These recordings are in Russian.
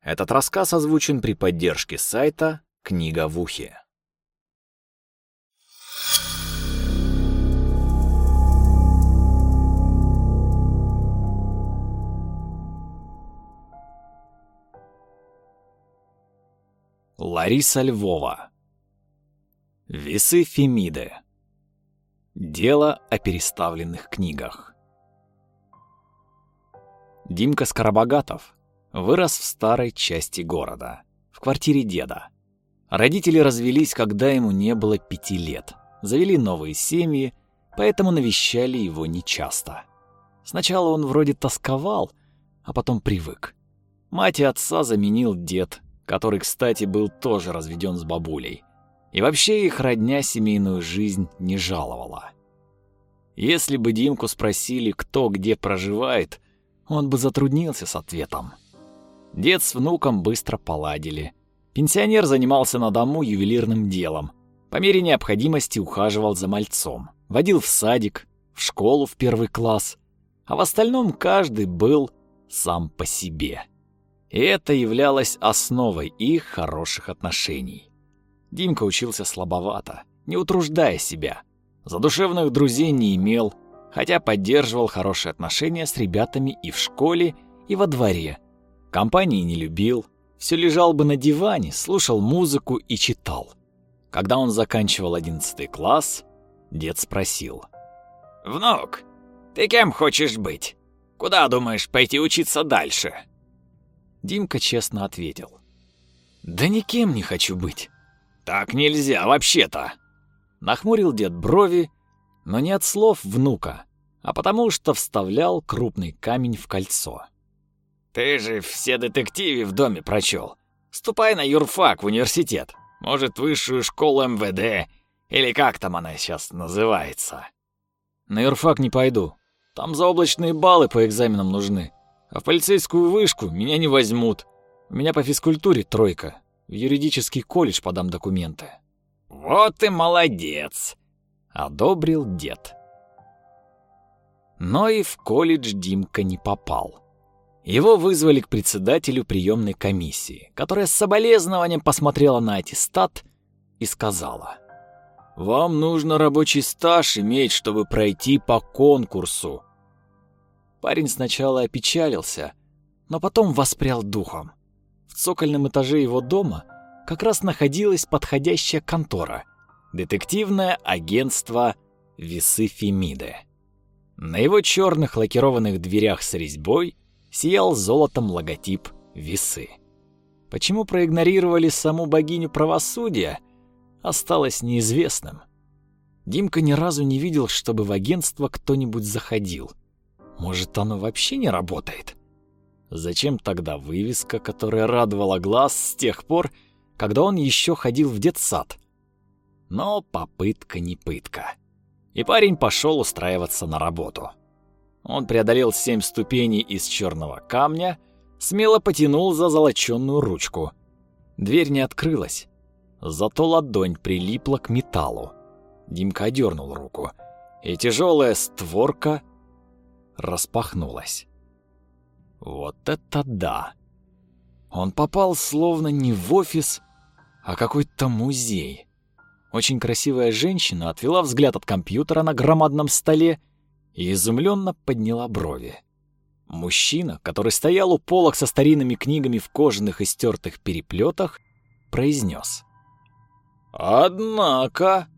Этот рассказ озвучен при поддержке сайта «Книга в ухе». Лариса Львова. Весы Фемиды. Дело о переставленных книгах. Димка Скоробогатов вырос в старой части города, в квартире деда. Родители развелись, когда ему не было пяти лет. Завели новые семьи, поэтому навещали его нечасто. Сначала он вроде тосковал, а потом привык. Мать и отца заменил дед, который, кстати, был тоже разведен с бабулей. И вообще их родня семейную жизнь не жаловала. Если бы Димку спросили, кто где проживает, он бы затруднился с ответом. Дед с внуком быстро поладили. Пенсионер занимался на дому ювелирным делом. По мере необходимости ухаживал за мальцом. Водил в садик, в школу в первый класс. А в остальном каждый был сам по себе. И это являлось основой их хороших отношений. Димка учился слабовато, не утруждая себя. Задушевных друзей не имел, хотя поддерживал хорошие отношения с ребятами и в школе, и во дворе. Компании не любил, все лежал бы на диване, слушал музыку и читал. Когда он заканчивал одиннадцатый класс, дед спросил. «Внук, ты кем хочешь быть? Куда думаешь пойти учиться дальше?» Димка честно ответил. «Да никем не хочу быть». «Так нельзя вообще-то!» Нахмурил дед брови, но не от слов внука, а потому что вставлял крупный камень в кольцо. «Ты же все детективы в доме прочел. Ступай на юрфак в университет. Может, высшую школу МВД, или как там она сейчас называется». «На юрфак не пойду. Там заоблачные баллы по экзаменам нужны. А в полицейскую вышку меня не возьмут. У меня по физкультуре тройка. В юридический колледж подам документы. Вот и молодец, одобрил дед. Но и в колледж Димка не попал. Его вызвали к председателю приемной комиссии, которая с соболезнованием посмотрела на аттестат и сказала: "Вам нужно рабочий стаж иметь, чтобы пройти по конкурсу. Парень сначала опечалился, но потом воспрял духом. В цокольном этаже его дома как раз находилась подходящая контора — детективное агентство «Весы Фемиды». На его черных лакированных дверях с резьбой сиял золотом логотип «Весы». Почему проигнорировали саму богиню правосудия, осталось неизвестным. Димка ни разу не видел, чтобы в агентство кто-нибудь заходил — может, оно вообще не работает? Зачем тогда вывеска, которая радовала глаз с тех пор, когда он еще ходил в детсад? Но попытка не пытка. И парень пошел устраиваться на работу. Он преодолел семь ступеней из черного камня, смело потянул за золоченную ручку. Дверь не открылась, зато ладонь прилипла к металлу. Димка одернул руку, и тяжелая створка распахнулась. Вот это да! Он попал словно не в офис, а какой-то музей. Очень красивая женщина отвела взгляд от компьютера на громадном столе и изумленно подняла брови. Мужчина, который стоял у полок со старинными книгами в кожаных и стертых переплетах, произнес. «Однако...»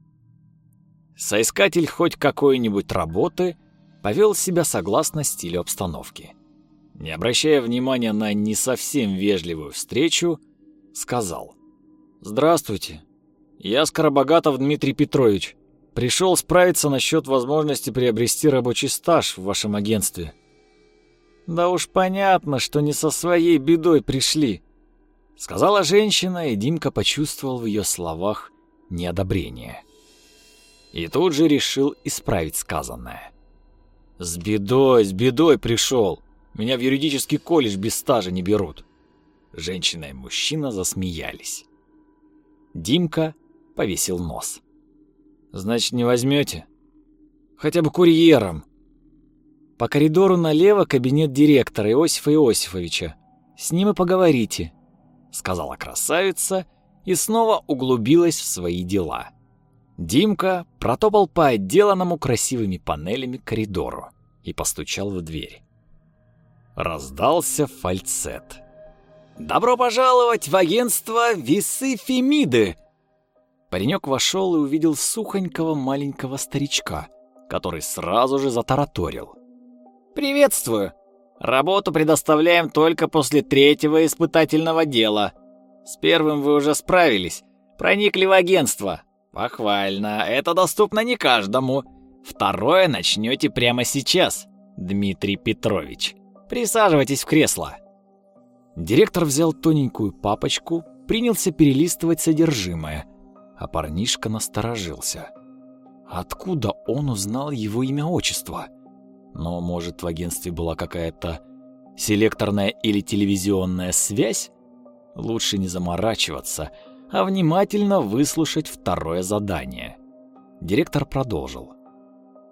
Соискатель хоть какой-нибудь работы — повел себя согласно стилю обстановки. Не обращая внимания на не совсем вежливую встречу, сказал. «Здравствуйте. Я Скоробогатов Дмитрий Петрович. Пришел справиться насчет возможности приобрести рабочий стаж в вашем агентстве». «Да уж понятно, что не со своей бедой пришли», — сказала женщина, и Димка почувствовал в ее словах неодобрение. И тут же решил исправить сказанное. С бедой, с бедой пришел. Меня в юридический колледж без стажа не берут. Женщина и мужчина засмеялись. Димка повесил нос. Значит, не возьмете? Хотя бы курьером. По коридору налево кабинет директора Иосифа Иосифовича. с ним и поговорите», — сказала красавица и снова углубилась в свои дела. Димка протопал по отделанному красивыми панелями коридору и постучал в дверь. Раздался фальцет. «Добро пожаловать в агентство Весы Фемиды!» Паренек вошел и увидел сухонького маленького старичка, который сразу же затараторил. «Приветствую! Работу предоставляем только после третьего испытательного дела. С первым вы уже справились, проникли в агентство. Похвально, это доступно не каждому. Второе начнете прямо сейчас, Дмитрий Петрович. Присаживайтесь в кресло». Директор взял тоненькую папочку, принялся перелистывать содержимое, а парнишка насторожился. Откуда он узнал его имя-отчество? Но, может, в агентстве была какая-то селекторная или телевизионная связь? Лучше не заморачиваться, а внимательно выслушать второе задание. Директор продолжил.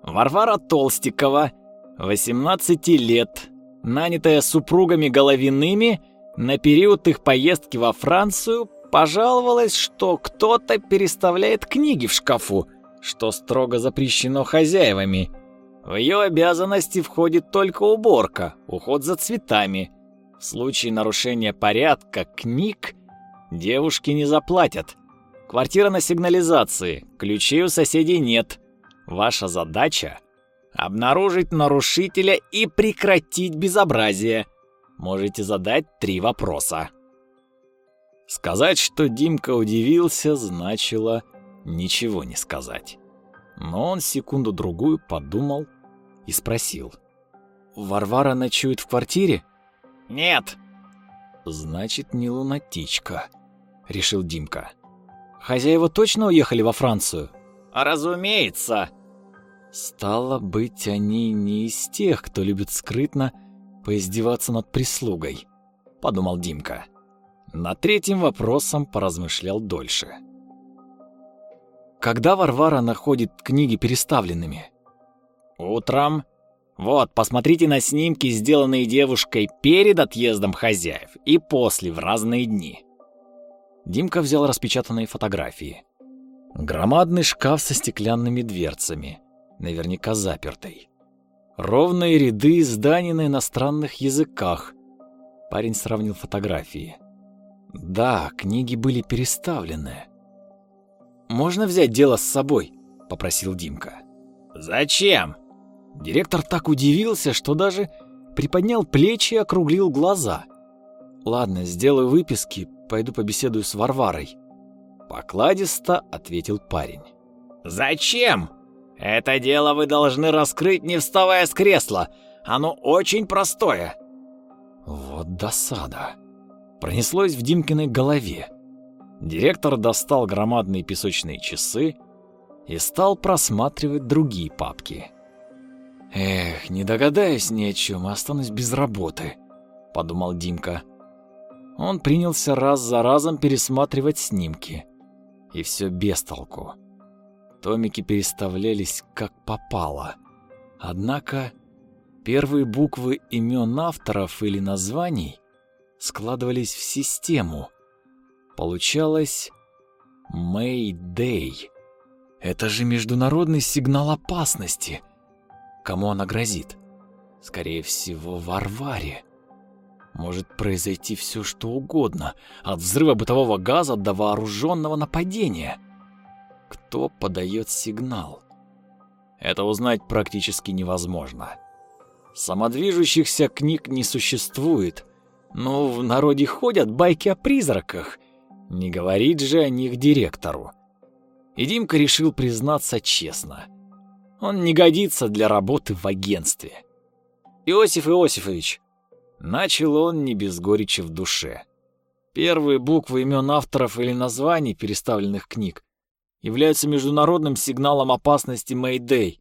Варвара Толстикова, 18 лет, нанятая супругами Головиными на период их поездки во Францию, пожаловалась, что кто-то переставляет книги в шкафу, что строго запрещено хозяевами. В ее обязанности входит только уборка, уход за цветами. В случае нарушения порядка книг девушки не заплатят. Квартира на сигнализации, ключей у соседей нет. Ваша задача обнаружить нарушителя и прекратить безобразие. Можете задать три вопроса. Сказать, что Димка удивился, значило ничего не сказать. Но он секунду-другую подумал и спросил. «Варвара ночует в квартире?» «Нет». «Значит, не лунатичка», — решил Димка. «Хозяева точно уехали во Францию?» «Разумеется», Стало быть, они не из тех, кто любит скрытно поиздеваться над прислугой, подумал Димка. На третьем вопросом поразмышлял дольше. Когда Варвара находит книги переставленными? Утром. Вот, посмотрите на снимки, сделанные девушкой перед отъездом хозяев и после в разные дни. Димка взял распечатанные фотографии. Громадный шкаф со стеклянными дверцами наверняка запертой. Ровные ряды зданий на иностранных языках. Парень сравнил фотографии. Да, книги были переставлены. «Можно взять дело с собой?» — попросил Димка. «Зачем?» Директор так удивился, что даже приподнял плечи и округлил глаза. «Ладно, сделаю выписки, пойду побеседую с Варварой». Покладисто ответил парень. «Зачем?» Это дело вы должны раскрыть, не вставая с кресла. Оно очень простое. Вот досада. Пронеслось в Димкиной голове. Директор достал громадные песочные часы и стал просматривать другие папки. «Эх, не догадаюсь ни о чем, останусь без работы», — подумал Димка. Он принялся раз за разом пересматривать снимки. И все без толку. Томики переставлялись как попало. Однако первые буквы имен авторов или названий складывались в систему. Получалось Мэйдэй. Это же международный сигнал опасности. Кому она грозит? Скорее всего, Варваре. Может произойти все, что угодно, от взрыва бытового газа до вооруженного нападения кто подает сигнал. Это узнать практически невозможно. Самодвижущихся книг не существует, но в народе ходят байки о призраках. Не говорит же о них директору. И Димка решил признаться честно. Он не годится для работы в агентстве. Иосиф Иосифович, начал он не без горечи в душе. Первые буквы имен авторов или названий переставленных книг являются международным сигналом опасности Мэйдэй.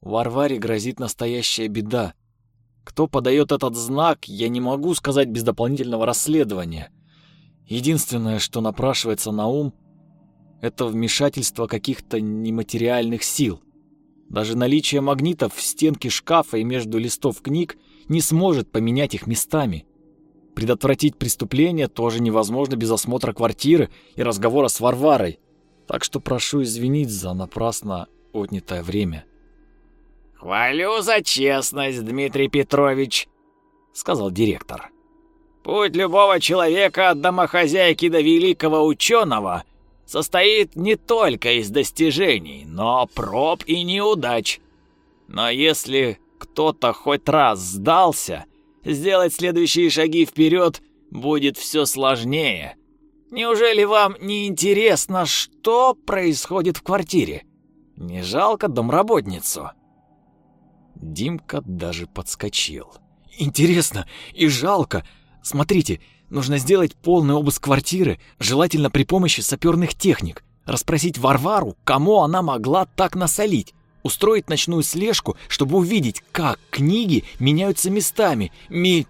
Варваре грозит настоящая беда. Кто подает этот знак, я не могу сказать без дополнительного расследования. Единственное, что напрашивается на ум, это вмешательство каких-то нематериальных сил. Даже наличие магнитов в стенке шкафа и между листов книг не сможет поменять их местами. предотвратить преступление тоже невозможно без осмотра квартиры и разговора с Варварой. Так что прошу извинить за напрасно отнятое время. «Хвалю за честность, Дмитрий Петрович», — сказал директор. «Путь любого человека от домохозяйки до великого ученого состоит не только из достижений, но проб и неудач. Но если кто-то хоть раз сдался, сделать следующие шаги вперед будет все сложнее. Неужели вам не интересно, что происходит в квартире? Не жалко домработницу?» Димка даже подскочил. «Интересно и жалко. Смотрите, нужно сделать полный обыск квартиры, желательно при помощи саперных техник, расспросить Варвару, кому она могла так насолить, устроить ночную слежку, чтобы увидеть, как книги меняются местами. Ми...»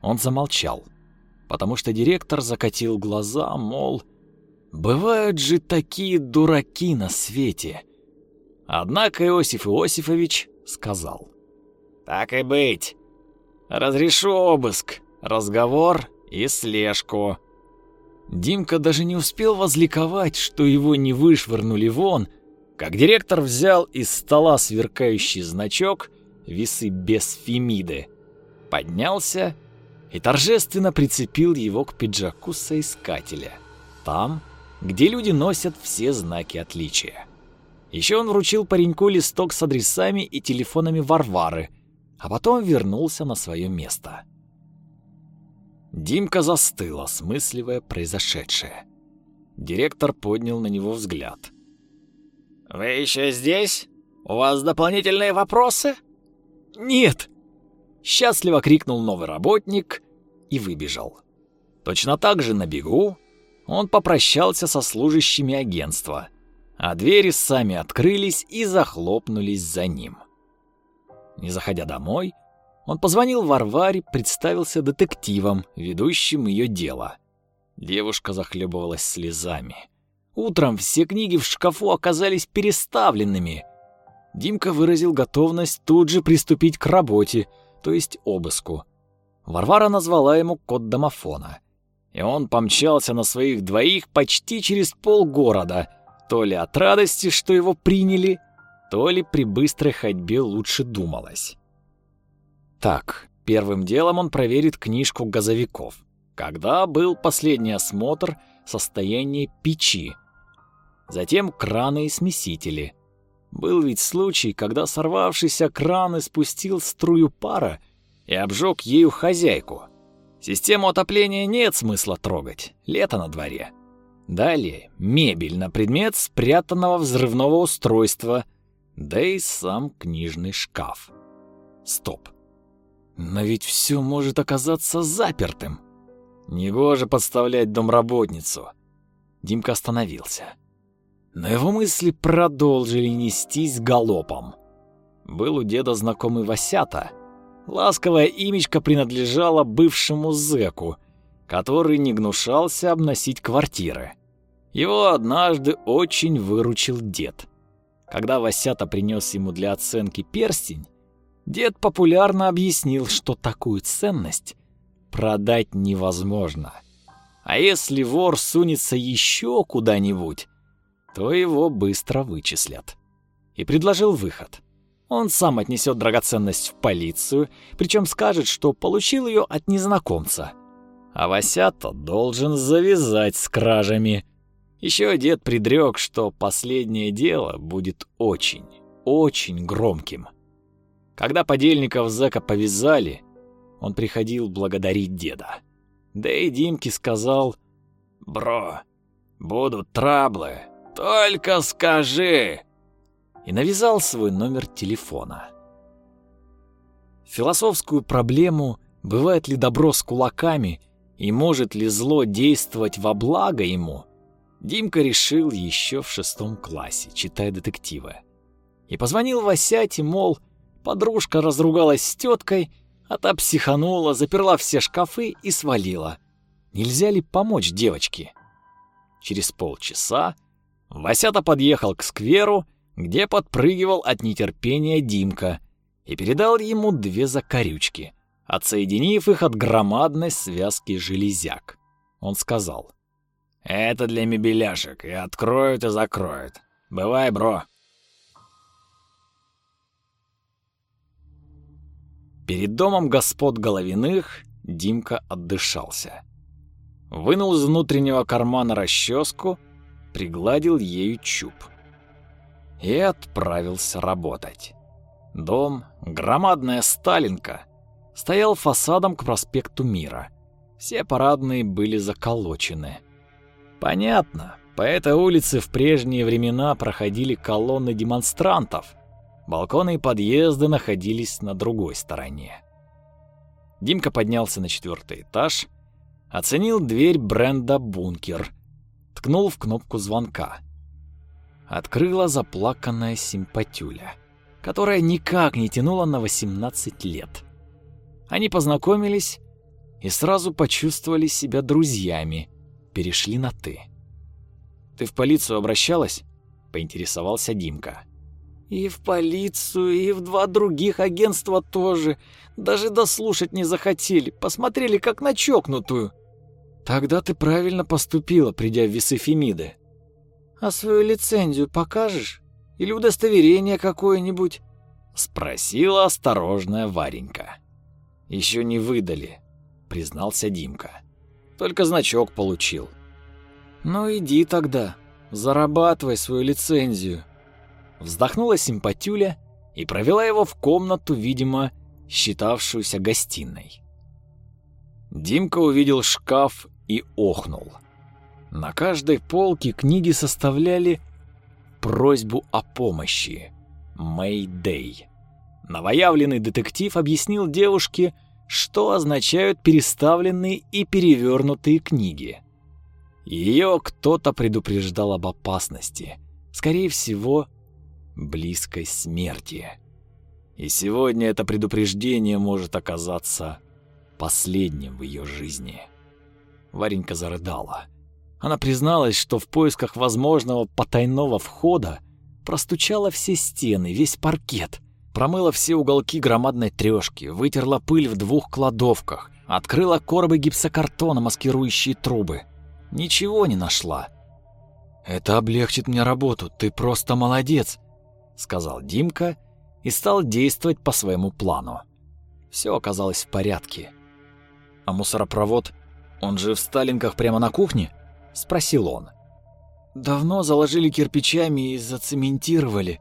Он замолчал, потому что директор закатил глаза, мол, «Бывают же такие дураки на свете». Однако Иосиф Иосифович сказал. «Так и быть. Разрешу обыск, разговор и слежку». Димка даже не успел возликовать, что его не вышвырнули вон, как директор взял из стола сверкающий значок «Весы без Фемиды», поднялся и торжественно прицепил его к пиджаку соискателя, там, где люди носят все знаки отличия. Еще он вручил пареньку листок с адресами и телефонами Варвары, а потом вернулся на свое место. Димка застыл, осмысливая произошедшее. Директор поднял на него взгляд. «Вы еще здесь? У вас дополнительные вопросы?» «Нет!» — счастливо крикнул новый работник и выбежал. Точно так же на бегу он попрощался со служащими агентства — а двери сами открылись и захлопнулись за ним. Не заходя домой, он позвонил Варваре, представился детективом, ведущим ее дело. Девушка захлебывалась слезами. Утром все книги в шкафу оказались переставленными. Димка выразил готовность тут же приступить к работе, то есть обыску. Варвара назвала ему код домофона. И он помчался на своих двоих почти через полгорода — то ли от радости, что его приняли, то ли при быстрой ходьбе лучше думалось. Так, первым делом он проверит книжку газовиков. Когда был последний осмотр состояния печи? Затем краны и смесители. Был ведь случай, когда сорвавшийся кран испустил струю пара и обжег ею хозяйку. Систему отопления нет смысла трогать, лето на дворе. Далее мебель на предмет спрятанного взрывного устройства, да и сам книжный шкаф. Стоп. Но ведь все может оказаться запертым. Негоже подставлять домработницу. Димка остановился. Но его мысли продолжили нестись галопом. Был у деда знакомый Васята. Ласковое имечко принадлежало бывшему зэку, который не гнушался обносить квартиры. Его однажды очень выручил дед. Когда Васята принес ему для оценки перстень, дед популярно объяснил, что такую ценность продать невозможно. А если вор сунется еще куда-нибудь, то его быстро вычислят. И предложил выход. Он сам отнесет драгоценность в полицию, причем скажет, что получил ее от незнакомца. А Васята должен завязать с кражами – еще дед предрек, что последнее дело будет очень, очень громким. Когда подельников зэка повязали, он приходил благодарить деда. Да и Димке сказал, «Бро, будут траблы, только скажи!» И навязал свой номер телефона. Философскую проблему, бывает ли добро с кулаками и может ли зло действовать во благо ему, Димка решил еще в шестом классе, читая детективы. И позвонил Васяте, мол, подружка разругалась с теткой, а та психанула, заперла все шкафы и свалила. Нельзя ли помочь девочке? Через полчаса Васята подъехал к скверу, где подпрыгивал от нетерпения Димка, и передал ему две закорючки. отсоединив их от громадной связки железяк. Он сказал. «Это для мебеляшек, и откроют, и закроют. Бывай, бро». Перед домом господ Головиных Димка отдышался. Вынул из внутреннего кармана расческу, пригладил ею чуб. И отправился работать. Дом, громадная Сталинка, стоял фасадом к проспекту Мира. Все парадные были заколочены. Понятно, по этой улице в прежние времена проходили колонны демонстрантов. Балконы и подъезды находились на другой стороне. Димка поднялся на четвертый этаж, оценил дверь бренда «Бункер», ткнул в кнопку звонка. Открыла заплаканная симпатюля, которая никак не тянула на 18 лет. Они познакомились и сразу почувствовали себя друзьями, перешли на «ты». «Ты в полицию обращалась?» — поинтересовался Димка. «И в полицию, и в два других агентства тоже. Даже дослушать не захотели, посмотрели как на чокнутую». «Тогда ты правильно поступила, придя в весы Фемиды». «А свою лицензию покажешь? Или удостоверение какое-нибудь?» — спросила осторожная Варенька. Еще не выдали, признался Димка. Только значок получил. Ну иди тогда, зарабатывай свою лицензию. Вздохнула симпатюля и провела его в комнату, видимо, считавшуюся гостиной. Димка увидел шкаф и охнул. На каждой полке книги составляли просьбу о помощи. Мэйдэй. Новоявленный детектив объяснил девушке, что означают переставленные и перевернутые книги. Ее кто-то предупреждал об опасности, скорее всего, близкой смерти. И сегодня это предупреждение может оказаться последним в ее жизни. Варенька зарыдала. Она призналась, что в поисках возможного потайного входа простучала все стены, весь паркет — промыла все уголки громадной трёшки, вытерла пыль в двух кладовках, открыла коробы гипсокартона, маскирующие трубы. Ничего не нашла. «Это облегчит мне работу, ты просто молодец», — сказал Димка и стал действовать по своему плану. Все оказалось в порядке. «А мусоропровод, он же в Сталинках прямо на кухне?» — спросил он. «Давно заложили кирпичами и зацементировали»,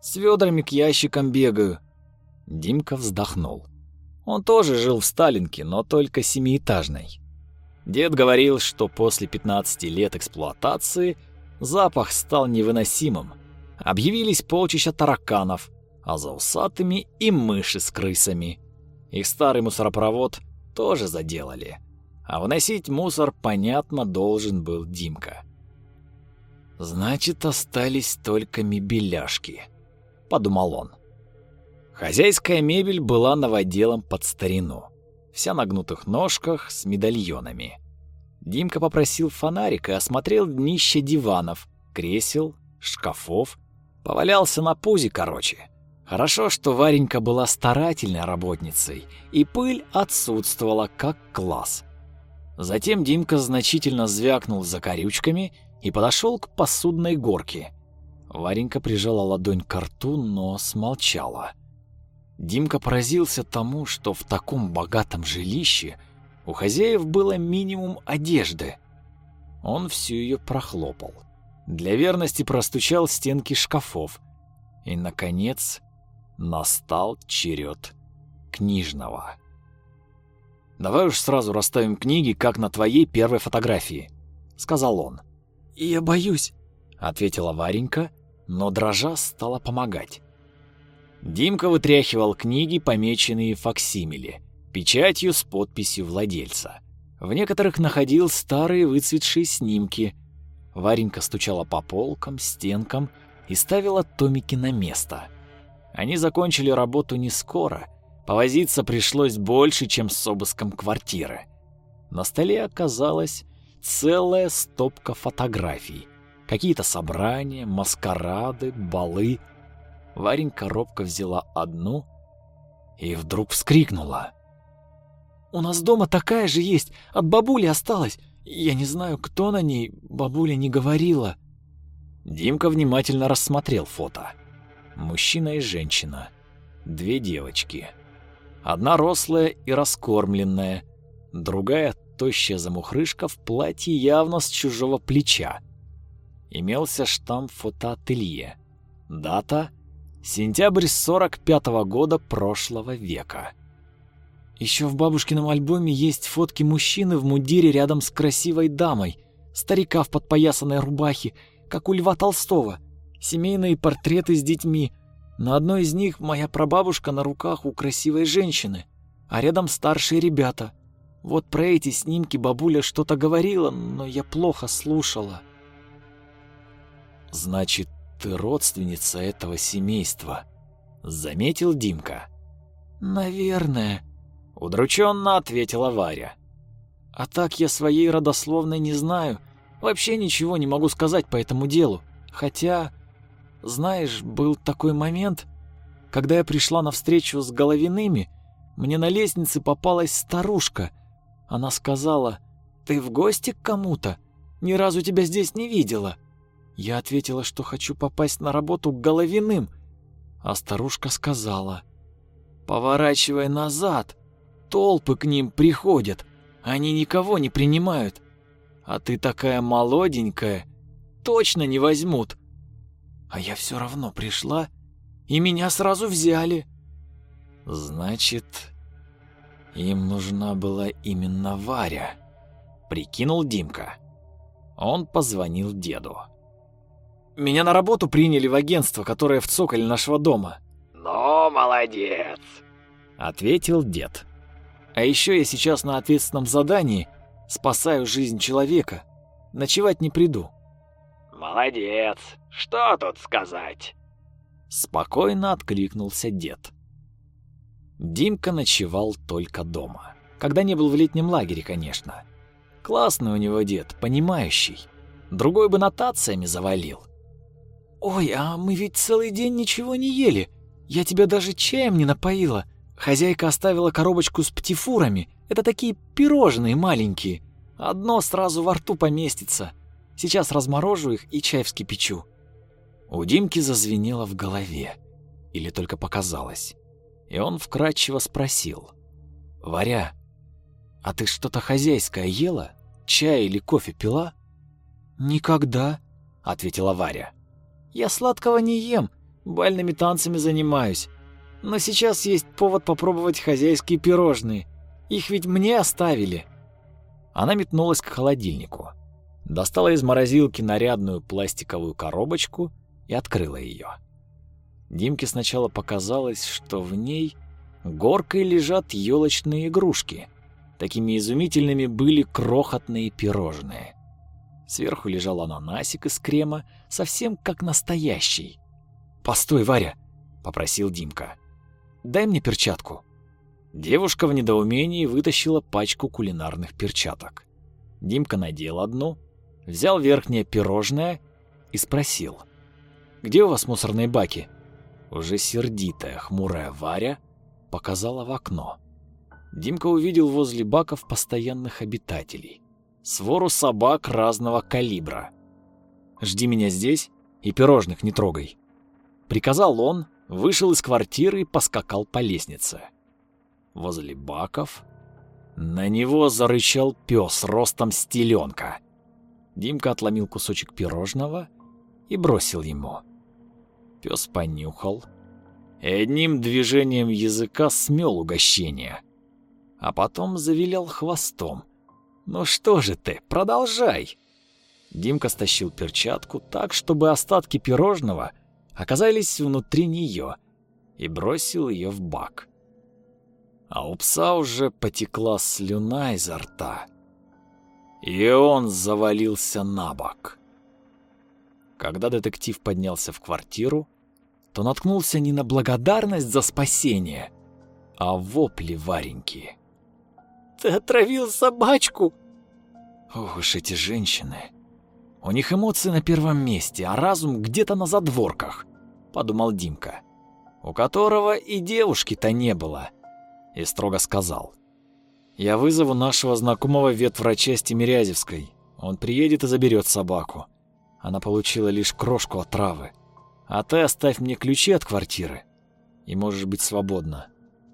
с ведрами к ящикам бегаю. Димка вздохнул. Он тоже жил в Сталинке, но только семиэтажной. Дед говорил, что после 15 лет эксплуатации запах стал невыносимым. Объявились полчища тараканов, а за усатыми и мыши с крысами. Их старый мусоропровод тоже заделали. А выносить мусор, понятно, должен был Димка. Значит, остались только мебеляшки подумал он. Хозяйская мебель была новоделом под старину. Вся на гнутых ножках с медальонами. Димка попросил фонарик и осмотрел днище диванов, кресел, шкафов. Повалялся на пузе, короче. Хорошо, что Варенька была старательной работницей, и пыль отсутствовала как класс. Затем Димка значительно звякнул за корючками и подошел к посудной горке. Варенька прижала ладонь к рту, но смолчала. Димка поразился тому, что в таком богатом жилище у хозяев было минимум одежды. Он всю ее прохлопал. Для верности простучал стенки шкафов. И, наконец, настал черед книжного. «Давай уж сразу расставим книги, как на твоей первой фотографии», — сказал он. «Я боюсь», — ответила Варенька но дрожа стала помогать. Димка вытряхивал книги, помеченные факсимиле, печатью с подписью владельца. В некоторых находил старые выцветшие снимки. Варенька стучала по полкам, стенкам и ставила томики на место. Они закончили работу не скоро. Повозиться пришлось больше, чем с обыском квартиры. На столе оказалась целая стопка фотографий — Какие-то собрания, маскарады, балы. Варенька робко взяла одну и вдруг вскрикнула. У нас дома такая же есть, от бабули осталась. Я не знаю, кто на ней, бабуля не говорила». Димка внимательно рассмотрел фото. Мужчина и женщина. Две девочки. Одна рослая и раскормленная, другая тощая замухрышка в платье явно с чужого плеча. Имелся штамп фотоателье. Дата — сентябрь 45-го года прошлого века. Еще в бабушкином альбоме есть фотки мужчины в мундире рядом с красивой дамой, старика в подпоясанной рубахе, как у Льва Толстого, семейные портреты с детьми. На одной из них моя прабабушка на руках у красивой женщины, а рядом старшие ребята. Вот про эти снимки бабуля что-то говорила, но я плохо слушала. Значит, ты родственница этого семейства, заметил Димка. Наверное, удрученно ответила Варя. А так я своей родословной не знаю. Вообще ничего не могу сказать по этому делу. Хотя, знаешь, был такой момент, когда я пришла на встречу с Головиными, мне на лестнице попалась старушка. Она сказала, «Ты в гости к кому-то? Ни разу тебя здесь не видела». Я ответила, что хочу попасть на работу к Головиным, а старушка сказала, «Поворачивай назад, толпы к ним приходят, они никого не принимают. А ты такая молоденькая, точно не возьмут. А я все равно пришла, и меня сразу взяли. Значит, им нужна была именно Варя, прикинул Димка. Он позвонил деду. Меня на работу приняли в агентство, которое в цоколе нашего дома. Ну, молодец, ответил дед. А еще я сейчас на ответственном задании Спасаю жизнь человека. Ночевать не приду. Молодец. Что тут сказать? Спокойно откликнулся дед. Димка ночевал только дома. Когда не был в летнем лагере, конечно. Классный у него дед, понимающий. Другой бы нотациями завалил. «Ой, а мы ведь целый день ничего не ели. Я тебя даже чаем не напоила. Хозяйка оставила коробочку с птифурами. Это такие пирожные маленькие. Одно сразу во рту поместится. Сейчас разморожу их и чай вскипячу. У Димки зазвенело в голове. Или только показалось. И он вкратчиво спросил. «Варя, а ты что-то хозяйское ела? Чай или кофе пила?» «Никогда», — ответила Варя. «Я сладкого не ем, бальными танцами занимаюсь. Но сейчас есть повод попробовать хозяйские пирожные. Их ведь мне оставили. Она метнулась к холодильнику, достала из морозилки нарядную пластиковую коробочку и открыла ее. Димке сначала показалось, что в ней горкой лежат елочные игрушки. Такими изумительными были крохотные пирожные. Сверху лежал ананасик из крема, совсем как настоящий. «Постой, Варя!» — попросил Димка. «Дай мне перчатку». Девушка в недоумении вытащила пачку кулинарных перчаток. Димка надел одну, взял верхнее пирожное и спросил. «Где у вас мусорные баки?» Уже сердитая, хмурая Варя показала в окно. Димка увидел возле баков постоянных обитателей. Свору собак разного калибра. «Жди меня здесь и пирожных не трогай», — приказал он, вышел из квартиры и поскакал по лестнице возле баков. На него зарычал пес ростом стеленка. Димка отломил кусочек пирожного и бросил ему. Пес понюхал и одним движением языка смел угощение, а потом завилял хвостом. «Ну что же ты, продолжай!» Димка стащил перчатку так, чтобы остатки пирожного оказались внутри нее и бросил ее в бак а у пса уже потекла слюна изо рта. И он завалился на бок. Когда детектив поднялся в квартиру, то наткнулся не на благодарность за спасение, а вопли Вареньки. «Ты отравил собачку!» Ох уж эти женщины. У них эмоции на первом месте, а разум где-то на задворках, подумал Димка, у которого и девушки-то не было и строго сказал. Я вызову нашего знакомого ветврача с Тимирязевской. Он приедет и заберет собаку. Она получила лишь крошку отравы. А ты оставь мне ключи от квартиры, и можешь быть свободна.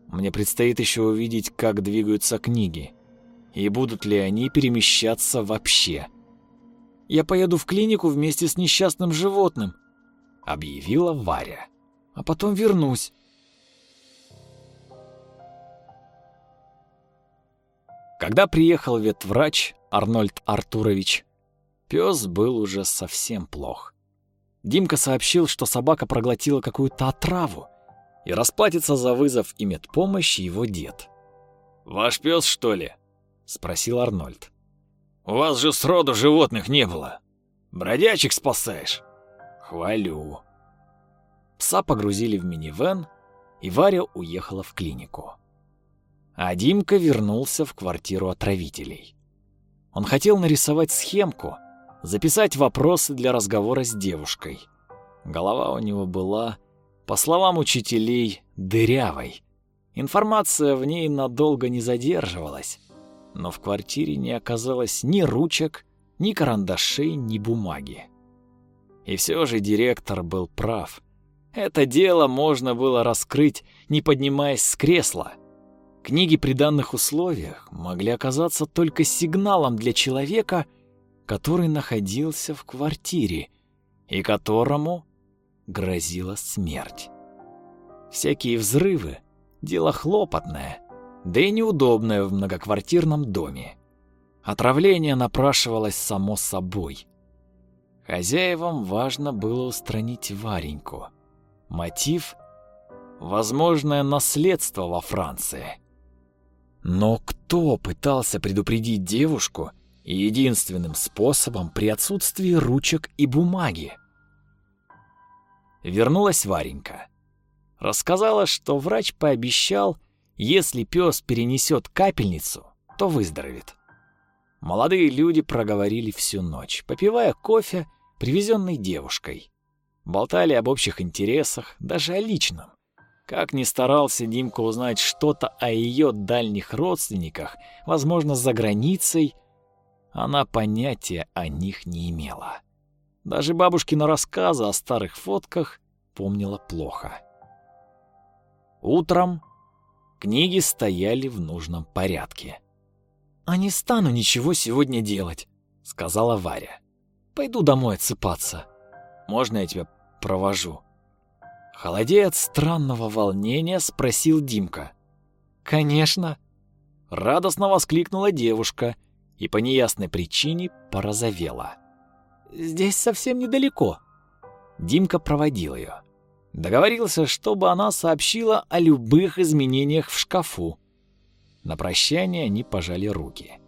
Мне предстоит еще увидеть, как двигаются книги, и будут ли они перемещаться вообще. Я поеду в клинику вместе с несчастным животным, объявила Варя. А потом вернусь. Когда приехал ветврач Арнольд Артурович, пес был уже совсем плох. Димка сообщил, что собака проглотила какую-то отраву, и расплатится за вызов и медпомощь его дед. «Ваш пес, что ли?» — спросил Арнольд. «У вас же сроду животных не было. Бродячек спасаешь?» «Хвалю». Пса погрузили в минивэн, и Варя уехала в клинику. А Димка вернулся в квартиру отравителей. Он хотел нарисовать схемку, записать вопросы для разговора с девушкой. Голова у него была, по словам учителей, дырявой. Информация в ней надолго не задерживалась, но в квартире не оказалось ни ручек, ни карандашей, ни бумаги. И все же директор был прав. Это дело можно было раскрыть, не поднимаясь с кресла. Книги при данных условиях могли оказаться только сигналом для человека, который находился в квартире и которому грозила смерть. Всякие взрывы — дело хлопотное, да и неудобное в многоквартирном доме. Отравление напрашивалось само собой. Хозяевам важно было устранить Вареньку. Мотив — возможное наследство во Франции. Но кто пытался предупредить девушку — единственным способом при отсутствии ручек и бумаги. Вернулась Варенька. Рассказала, что врач пообещал, если пес перенесет капельницу, то выздоровеет. Молодые люди проговорили всю ночь, попивая кофе, привезенный девушкой. Болтали об общих интересах, даже о личном. Как ни старался Димка узнать что-то о ее дальних родственниках, возможно, за границей, она понятия о них не имела. Даже бабушкина рассказы о старых фотках помнила плохо. Утром книги стояли в нужном порядке. «А не стану ничего сегодня делать», — сказала Варя. «Пойду домой отсыпаться. Можно я тебя провожу?» Холодея от странного волнения, спросил Димка. «Конечно!» Радостно воскликнула девушка и по неясной причине порозовела. «Здесь совсем недалеко». Димка проводил ее. Договорился, чтобы она сообщила о любых изменениях в шкафу. На прощание они пожали руки.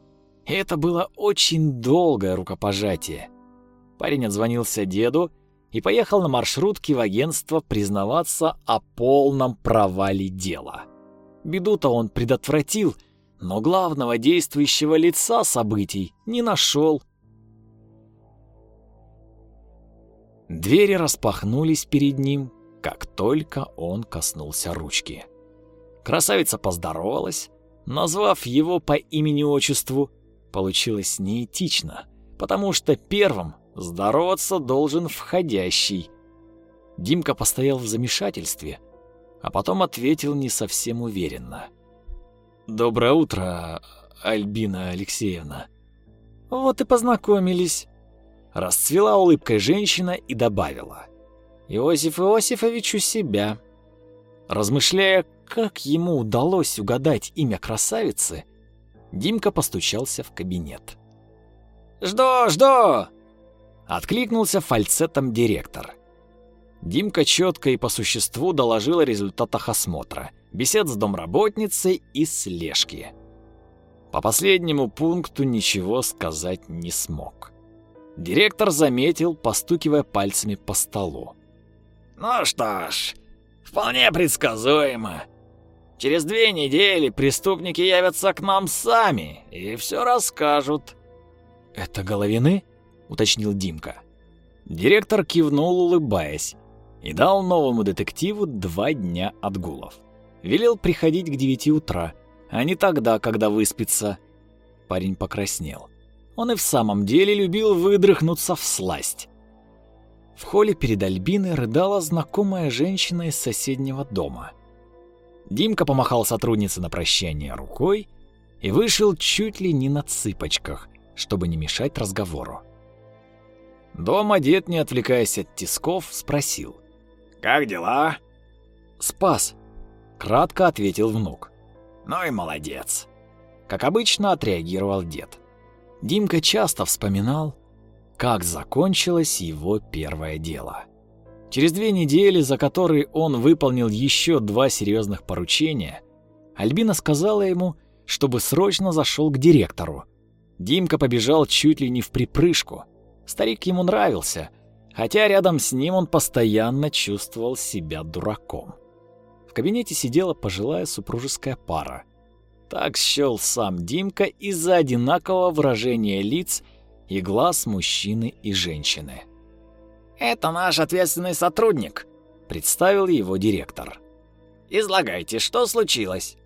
Это было очень долгое рукопожатие. Парень отзвонился деду и поехал на маршрутке в агентство признаваться о полном провале дела. Беду-то он предотвратил, но главного действующего лица событий не нашел. Двери распахнулись перед ним, как только он коснулся ручки. Красавица поздоровалась, назвав его по имени-отчеству. Получилось неэтично, потому что первым здороваться должен входящий. Димка постоял в замешательстве, а потом ответил не совсем уверенно. «Доброе утро, Альбина Алексеевна». «Вот и познакомились». Расцвела улыбкой женщина и добавила. «Иосиф Иосифович у себя». Размышляя, как ему удалось угадать имя красавицы, Димка постучался в кабинет. «Жду, жду!» Откликнулся фальцетом директор. Димка четко и по существу доложил о результатах осмотра – бесед с домработницей и слежки. По последнему пункту ничего сказать не смог. Директор заметил, постукивая пальцами по столу. «Ну что ж, вполне предсказуемо. Через две недели преступники явятся к нам сами и все расскажут». «Это Головины?» — уточнил Димка. Директор кивнул, улыбаясь, и дал новому детективу два дня отгулов велел приходить к девяти утра, а не тогда, когда выспится. Парень покраснел. Он и в самом деле любил выдрыхнуться в сласть. В холле перед Альбиной рыдала знакомая женщина из соседнего дома. Димка помахал сотруднице на прощание рукой и вышел чуть ли не на цыпочках, чтобы не мешать разговору. Дома дед, не отвлекаясь от тисков, спросил. «Как дела?» «Спас», — кратко ответил внук. «Ну и молодец», — как обычно отреагировал дед. Димка часто вспоминал, как закончилось его первое дело. Через две недели, за которые он выполнил еще два серьезных поручения, Альбина сказала ему, чтобы срочно зашел к директору. Димка побежал чуть ли не в припрыжку. Старик ему нравился, хотя рядом с ним он постоянно чувствовал себя дураком. В кабинете сидела пожилая супружеская пара – так счел сам Димка из-за одинакового выражения лиц и глаз мужчины и женщины. «Это наш ответственный сотрудник», — представил его директор. «Излагайте, что случилось?»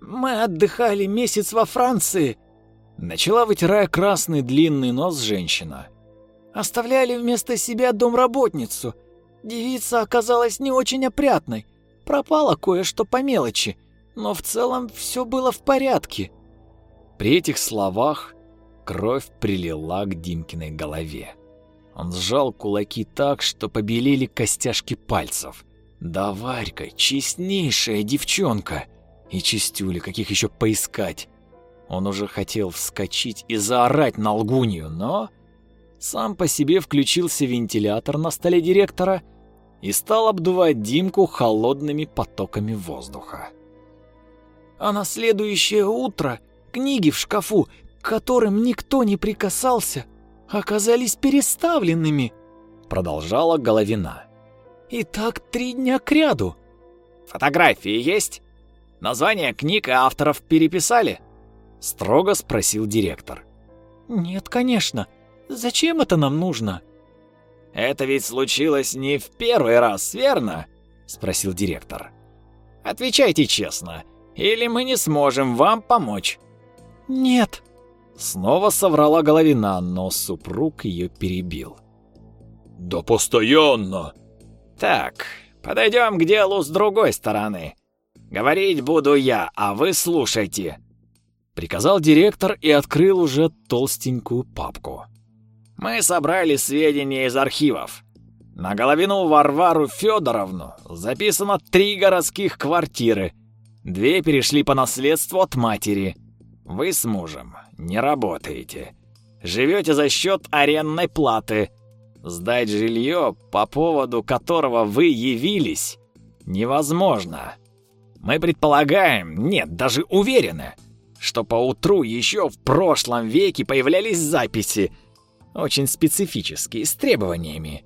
«Мы отдыхали месяц во Франции», — начала, вытирая красный длинный нос женщина. «Оставляли вместо себя домработницу. Девица оказалась не очень опрятной. Пропало кое-что по мелочи но в целом все было в порядке. При этих словах кровь прилила к Димкиной голове. Он сжал кулаки так, что побелели костяшки пальцев. Да Варька, честнейшая девчонка. И чистюли, каких еще поискать. Он уже хотел вскочить и заорать на лгунью, но... Сам по себе включился вентилятор на столе директора и стал обдувать Димку холодными потоками воздуха а на следующее утро книги в шкафу, к которым никто не прикасался, оказались переставленными», — продолжала Головина. «И так три дня кряду». «Фотографии есть? Названия книг и авторов переписали?» — строго спросил директор. «Нет, конечно. Зачем это нам нужно?» «Это ведь случилось не в первый раз, верно?» — спросил директор. «Отвечайте честно, или мы не сможем вам помочь». «Нет». Снова соврала Головина, но супруг ее перебил. «Да постоянно!» «Так, подойдем к делу с другой стороны. Говорить буду я, а вы слушайте», — приказал директор и открыл уже толстенькую папку. «Мы собрали сведения из архивов. На Головину Варвару Федоровну записано три городских квартиры — Две перешли по наследству от матери. Вы с мужем не работаете. Живете за счет арендной платы. Сдать жилье, по поводу которого вы явились, невозможно. Мы предполагаем, нет, даже уверены, что поутру еще в прошлом веке появлялись записи, очень специфические, с требованиями.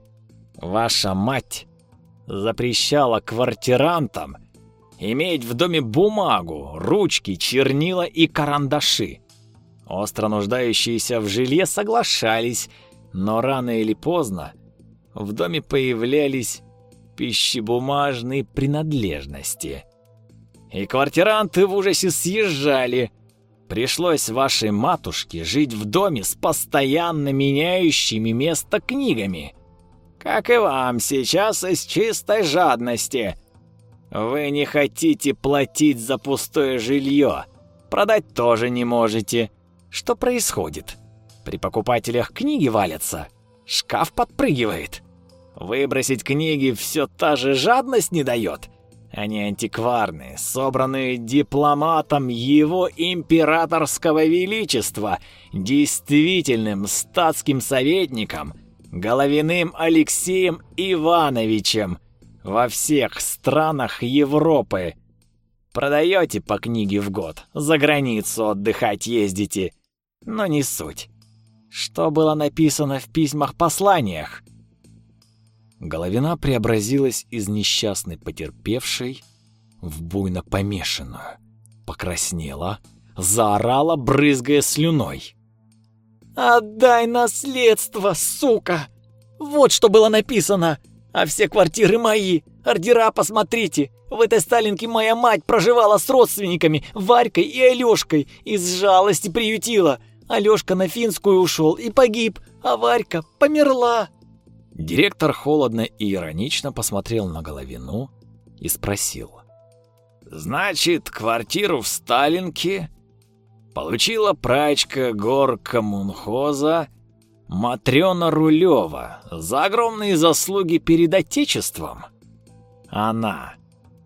Ваша мать запрещала квартирантам иметь в доме бумагу, ручки, чернила и карандаши. Остро нуждающиеся в жилье соглашались, но рано или поздно в доме появлялись пищебумажные принадлежности. И квартиранты в ужасе съезжали. Пришлось вашей матушке жить в доме с постоянно меняющими место книгами. Как и вам сейчас из чистой жадности – вы не хотите платить за пустое жилье. Продать тоже не можете. Что происходит? При покупателях книги валятся. Шкаф подпрыгивает. Выбросить книги все та же жадность не дает. Они антикварные, собранные дипломатом его императорского величества, действительным статским советником, Головиным Алексеем Ивановичем, во всех странах Европы. Продаете по книге в год, за границу отдыхать ездите. Но не суть. Что было написано в письмах-посланиях? Головина преобразилась из несчастной потерпевшей в буйно помешанную. Покраснела, заорала, брызгая слюной. «Отдай наследство, сука! Вот что было написано! А все квартиры мои. Ордера посмотрите. В этой Сталинке моя мать проживала с родственниками, Варькой и Алёшкой. Из жалости приютила. Алёшка на финскую ушел и погиб, а Варька померла. Директор холодно и иронично посмотрел на Головину и спросил. «Значит, квартиру в Сталинке получила прачка горкоммунхоза Матрёна Рулёва за огромные заслуги перед Отечеством? Она,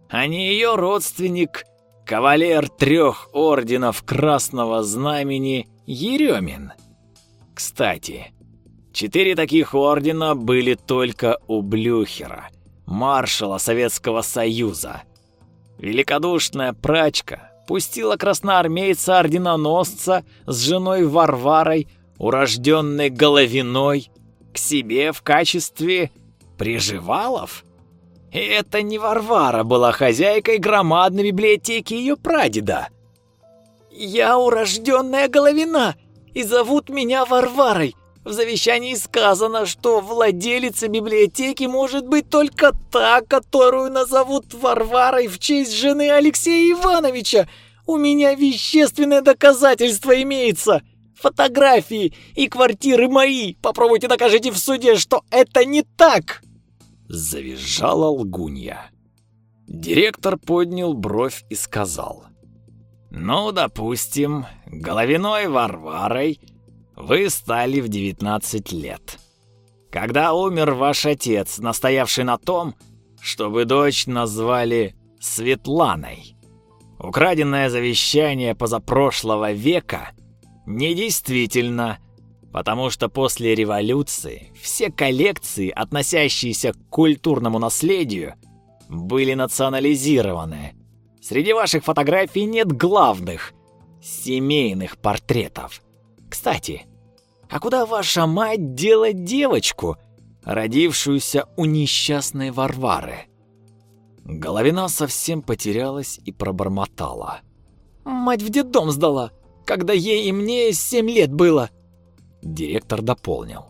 а не её родственник, кавалер трёх орденов Красного Знамени Еремин. Кстати, Четыре таких ордена были только у Блюхера, маршала Советского Союза. Великодушная прачка пустила красноармейца-орденоносца с женой Варварой, урожденной Головиной, к себе в качестве приживалов. И это не Варвара была хозяйкой громадной библиотеки ее прадеда. «Я урожденная Головина, и зовут меня Варварой. В завещании сказано, что владелицей библиотеки может быть только та, которую назовут Варварой в честь жены Алексея Ивановича. У меня вещественное доказательство имеется. Фотографии и квартиры мои. Попробуйте докажите в суде, что это не так. Завизжала лгунья. Директор поднял бровь и сказал. «Ну, допустим, Головиной Варварой вы стали в 19 лет. Когда умер ваш отец, настоявший на том, чтобы дочь назвали Светланой, украденное завещание позапрошлого века недействительно, потому что после революции все коллекции, относящиеся к культурному наследию, были национализированы. Среди ваших фотографий нет главных семейных портретов. Кстати, а куда ваша мать дела девочку, родившуюся у несчастной Варвары? Головина совсем потерялась и пробормотала. Мать в детдом сдала, когда ей и мне семь лет было. Директор дополнил.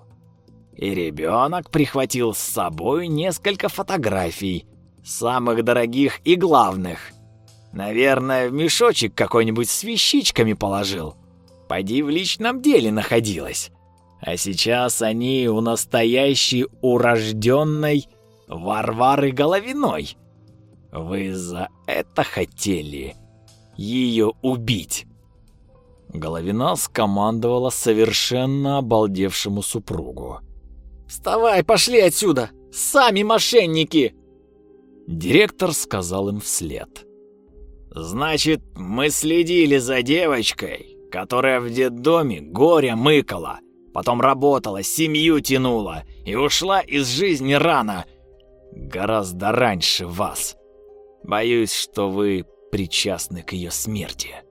И ребенок прихватил с собой несколько фотографий, самых дорогих и главных. Наверное, в мешочек какой-нибудь с вещичками положил. Поди в личном деле находилась. А сейчас они у настоящей урожденной Варвары Головиной. Вы за это хотели ее убить?» Головина скомандовала совершенно обалдевшему супругу. «Вставай, пошли отсюда! Сами мошенники!» Директор сказал им вслед. «Значит, мы следили за девочкой, которая в детдоме горя мыкала, потом работала, семью тянула и ушла из жизни рано, гораздо раньше вас. Боюсь, что вы причастны к ее смерти».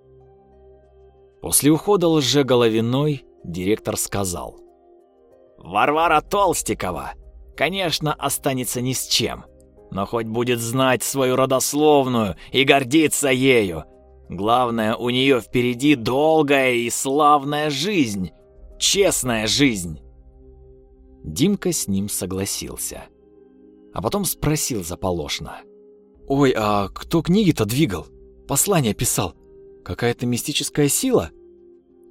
После ухода лже-головиной директор сказал. «Варвара Толстикова, конечно, останется ни с чем, но хоть будет знать свою родословную и гордиться ею, Главное, у нее впереди долгая и славная жизнь. Честная жизнь. Димка с ним согласился. А потом спросил заполошно. «Ой, а кто книги-то двигал? Послание писал? Какая-то мистическая сила?»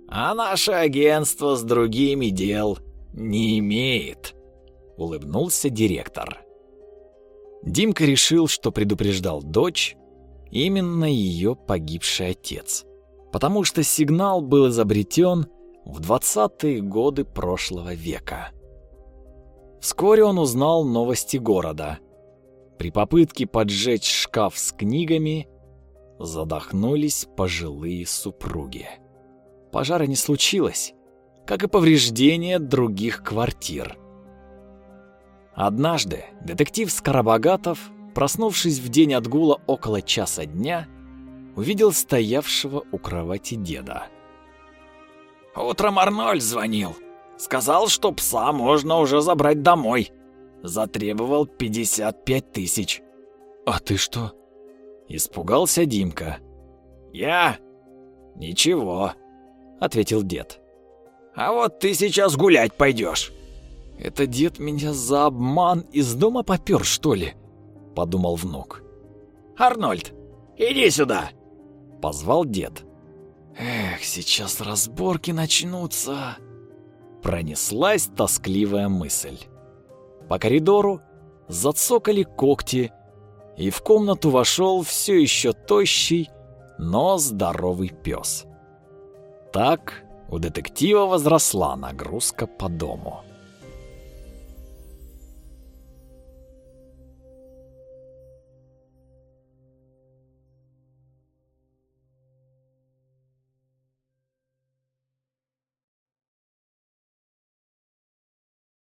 «А наше агентство с другими дел не имеет», — улыбнулся директор. Димка решил, что предупреждал дочь, именно ее погибший отец, потому что сигнал был изобретен в 20-е годы прошлого века. Вскоре он узнал новости города. При попытке поджечь шкаф с книгами задохнулись пожилые супруги. Пожара не случилось, как и повреждения других квартир. Однажды детектив Скоробогатов проснувшись в день отгула около часа дня, увидел стоявшего у кровати деда. «Утром Арнольд звонил. Сказал, что пса можно уже забрать домой. Затребовал 55 тысяч». «А ты что?» Испугался Димка. «Я? Ничего», — ответил дед. «А вот ты сейчас гулять пойдешь». Это дед меня за обман из дома попёр, что ли? Подумал внук. Арнольд, иди сюда, позвал дед. Эх, сейчас разборки начнутся. Пронеслась тоскливая мысль. По коридору зацокали когти, и в комнату вошел все еще тощий, но здоровый пес. Так у детектива возросла нагрузка по дому.